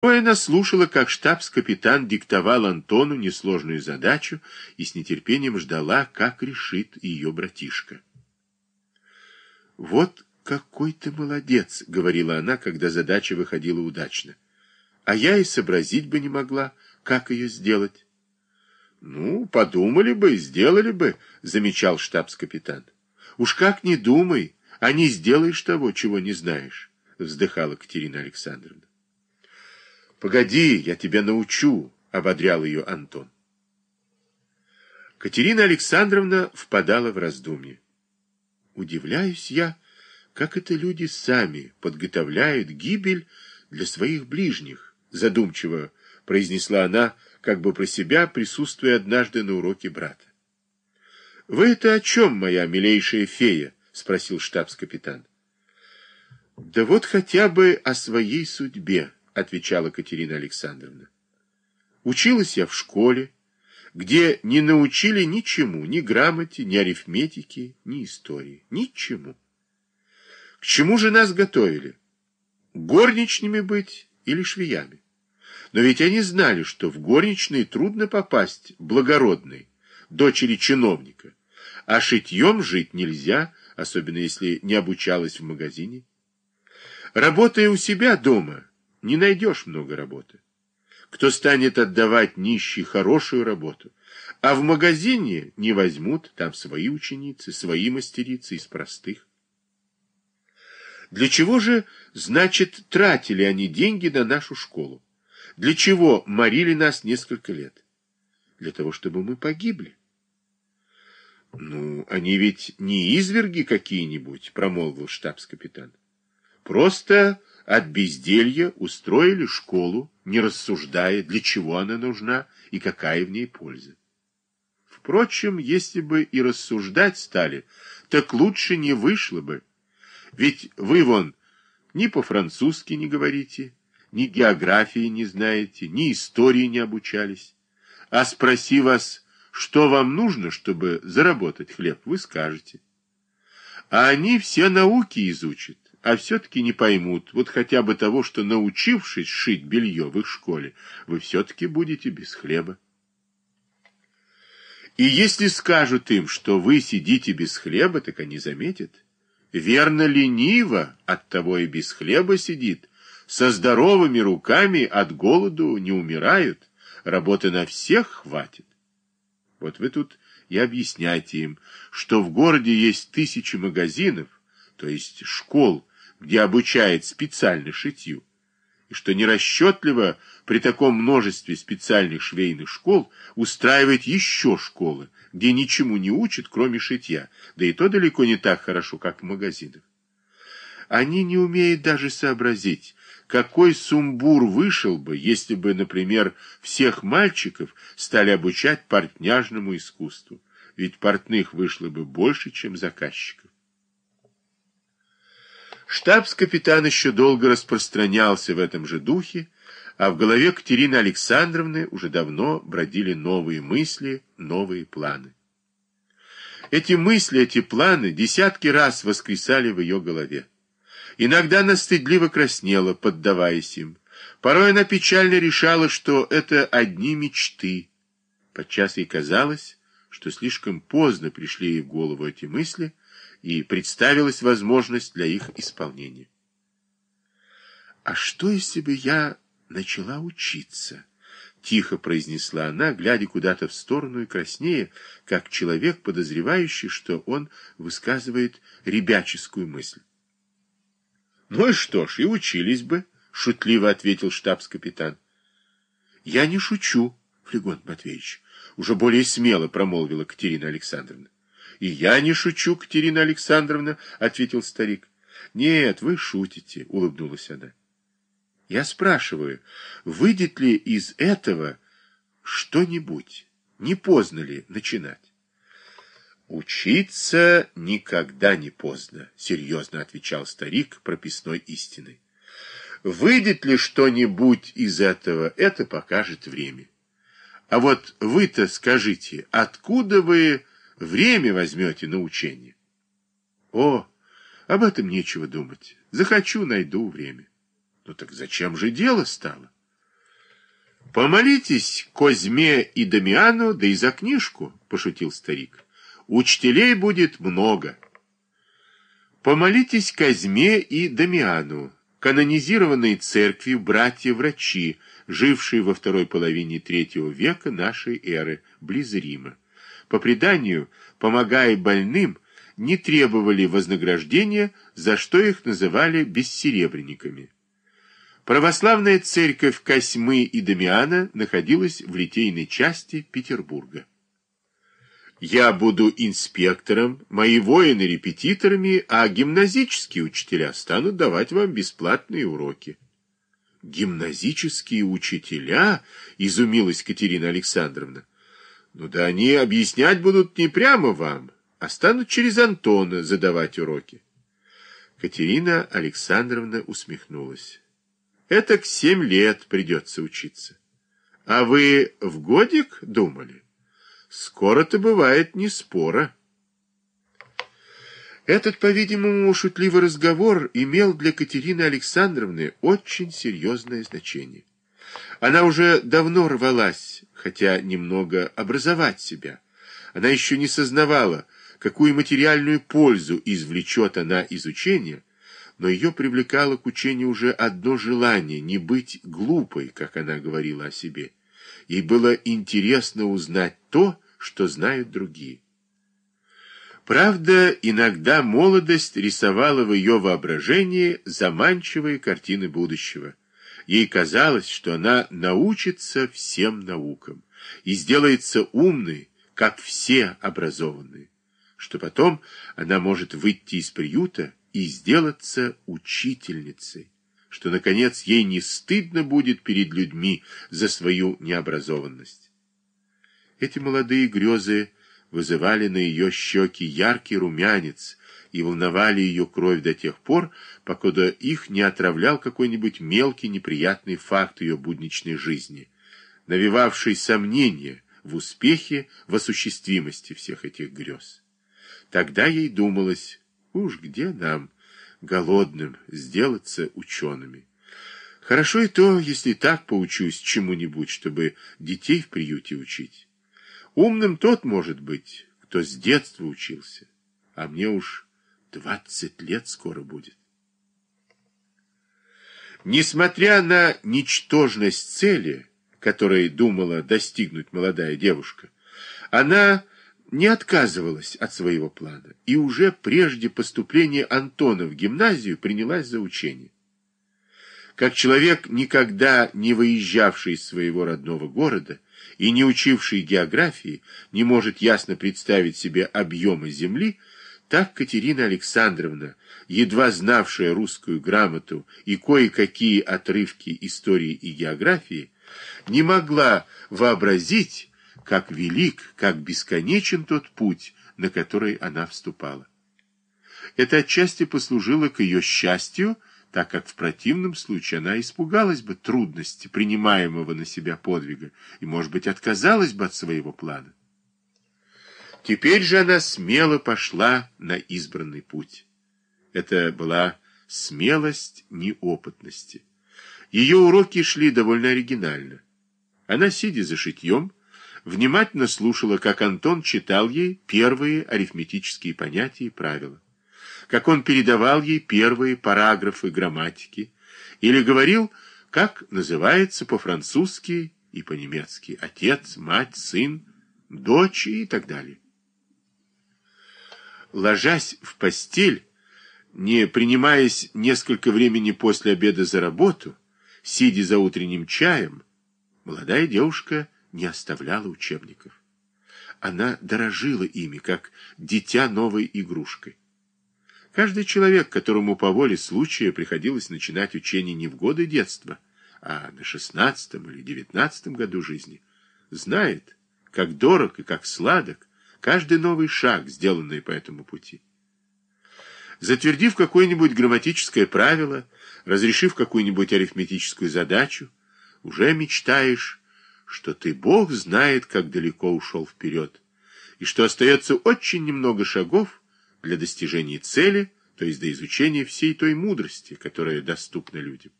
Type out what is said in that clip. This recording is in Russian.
Она слушала, как штабс-капитан диктовал Антону несложную задачу и с нетерпением ждала, как решит ее братишка. «Вот какой ты молодец!» — говорила она, когда задача выходила удачно. «А я и сообразить бы не могла, как ее сделать». «Ну, подумали бы, сделали бы», — замечал штабс-капитан. «Уж как не думай, а не сделаешь того, чего не знаешь», — вздыхала Катерина Александровна. «Погоди, я тебя научу», — ободрял ее Антон. Катерина Александровна впадала в раздумье. Удивляюсь я, как это люди сами подготовляют гибель для своих ближних, задумчиво произнесла она, как бы про себя, присутствуя однажды на уроке брата. — Вы это о чем, моя милейшая фея? — спросил штабс-капитан. — Да вот хотя бы о своей судьбе, — отвечала Катерина Александровна. — Училась я в школе, где не научили ничему, ни грамоте, ни арифметике, ни истории, ничему. К чему же нас готовили? Горничными быть или швеями? Но ведь они знали, что в горничные трудно попасть благородной, дочери чиновника, а шитьем жить нельзя, особенно если не обучалась в магазине. Работая у себя дома, не найдешь много работы. Кто станет отдавать нищей хорошую работу, а в магазине не возьмут, там свои ученицы, свои мастерицы из простых. Для чего же, значит, тратили они деньги на нашу школу? Для чего морили нас несколько лет? Для того, чтобы мы погибли. Ну, они ведь не изверги какие-нибудь, промолвил штабс-капитан. Просто от безделья устроили школу, не рассуждая, для чего она нужна и какая в ней польза. Впрочем, если бы и рассуждать стали, так лучше не вышло бы. Ведь вы вон ни по-французски не говорите, ни географии не знаете, ни истории не обучались. А спроси вас, что вам нужно, чтобы заработать хлеб, вы скажете. А они все науки изучат, а все-таки не поймут, вот хотя бы того, что научившись шить белье в их школе, вы все-таки будете без хлеба. И если скажут им, что вы сидите без хлеба, так они заметят. Верно лениво, от того и без хлеба сидит, со здоровыми руками от голоду не умирают, работы на всех хватит. Вот вы тут и объясняйте им, что в городе есть тысячи магазинов, то есть школ, где обучают специально шитью, и что нерасчетливо при таком множестве специальных швейных школ устраивать еще школы, где ничему не учат, кроме шитья, да и то далеко не так хорошо, как в магазинах. Они не умеют даже сообразить, какой сумбур вышел бы, если бы, например, всех мальчиков стали обучать портняжному искусству, ведь портных вышло бы больше, чем заказчиков. Штабс-капитан еще долго распространялся в этом же духе, а в голове Катерины Александровны уже давно бродили новые мысли, новые планы. Эти мысли, эти планы десятки раз воскресали в ее голове. Иногда она стыдливо краснела, поддаваясь им. Порой она печально решала, что это одни мечты. Подчас ей казалось, что слишком поздно пришли ей в голову эти мысли, и представилась возможность для их исполнения. «А что, если бы я начала учиться?» — тихо произнесла она, глядя куда-то в сторону и краснея, как человек, подозревающий, что он высказывает ребяческую мысль. Ну и что ж, и учились бы, шутливо ответил штабс-капитан. Я не шучу, Флегон Матвеевич, уже более смело промолвила Катерина Александровна. И я не шучу, Катерина Александровна, ответил старик. Нет, вы шутите, улыбнулась она. Я спрашиваю, выйдет ли из этого что-нибудь? Не поздно ли начинать? «Учиться никогда не поздно», — серьезно отвечал старик прописной истиной. «Выйдет ли что-нибудь из этого, это покажет время. А вот вы-то скажите, откуда вы время возьмете на учение?» «О, об этом нечего думать. Захочу, найду время». «Ну так зачем же дело стало? Помолитесь Козьме и Дамиану, да и за книжку, пошутил старик. Учителей будет много. Помолитесь Козьме и Дамиану, канонизированные церкви братья-врачи, жившие во второй половине третьего века нашей эры, близ Рима. По преданию, помогая больным, не требовали вознаграждения, за что их называли бессеребренниками. Православная церковь Косьмы и Дамиана находилась в литейной части Петербурга. Я буду инспектором, мои воины репетиторами, а гимназические учителя станут давать вам бесплатные уроки. Гимназические учителя? Изумилась Катерина Александровна. Ну да они объяснять будут не прямо вам, а станут через Антона задавать уроки. Катерина Александровна усмехнулась. Это к семь лет придется учиться. А вы в годик думали? Скоро-то бывает не спора. Этот, по-видимому, шутливый разговор имел для Катерины Александровны очень серьезное значение. Она уже давно рвалась, хотя немного образовать себя. Она еще не сознавала, какую материальную пользу извлечет она из учения, но ее привлекало к учению уже одно желание не быть глупой, как она говорила о себе. Ей было интересно узнать то, что знают другие. Правда, иногда молодость рисовала в ее воображении заманчивые картины будущего. Ей казалось, что она научится всем наукам и сделается умной, как все образованные, что потом она может выйти из приюта и сделаться учительницей, что, наконец, ей не стыдно будет перед людьми за свою необразованность. Эти молодые грезы вызывали на ее щеки яркий румянец и волновали ее кровь до тех пор, покуда их не отравлял какой-нибудь мелкий неприятный факт ее будничной жизни, навевавший сомнения в успехе, в осуществимости всех этих грез. Тогда ей думалось, Уж где нам, голодным, сделаться учеными? Хорошо и то, если так поучусь чему-нибудь, чтобы детей в приюте учить. Умным тот может быть, кто с детства учился, а мне уж двадцать лет скоро будет. Несмотря на ничтожность цели, которой думала достигнуть молодая девушка, она не отказывалась от своего плана и уже прежде поступления Антона в гимназию принялась за учение. Как человек, никогда не выезжавший из своего родного города и не учивший географии, не может ясно представить себе объемы земли, так Катерина Александровна, едва знавшая русскую грамоту и кое-какие отрывки истории и географии, не могла вообразить, как велик, как бесконечен тот путь, на который она вступала. Это отчасти послужило к ее счастью, так как в противном случае она испугалась бы трудности принимаемого на себя подвига и, может быть, отказалась бы от своего плана. Теперь же она смело пошла на избранный путь. Это была смелость неопытности. Ее уроки шли довольно оригинально. Она, сидя за шитьем, внимательно слушала, как Антон читал ей первые арифметические понятия и правила, как он передавал ей первые параграфы грамматики или говорил, как называется по-французски и по-немецки отец, мать, сын, дочь и так далее. Ложась в постель, не принимаясь несколько времени после обеда за работу, сидя за утренним чаем, молодая девушка не оставляла учебников. Она дорожила ими, как дитя новой игрушкой. Каждый человек, которому по воле случая приходилось начинать учение не в годы детства, а на шестнадцатом или девятнадцатом году жизни, знает, как дорог и как сладок каждый новый шаг, сделанный по этому пути. Затвердив какое-нибудь грамматическое правило, разрешив какую-нибудь арифметическую задачу, уже мечтаешь что ты, Бог знает, как далеко ушел вперед, и что остается очень немного шагов для достижения цели, то есть до изучения всей той мудрости, которая доступна людям.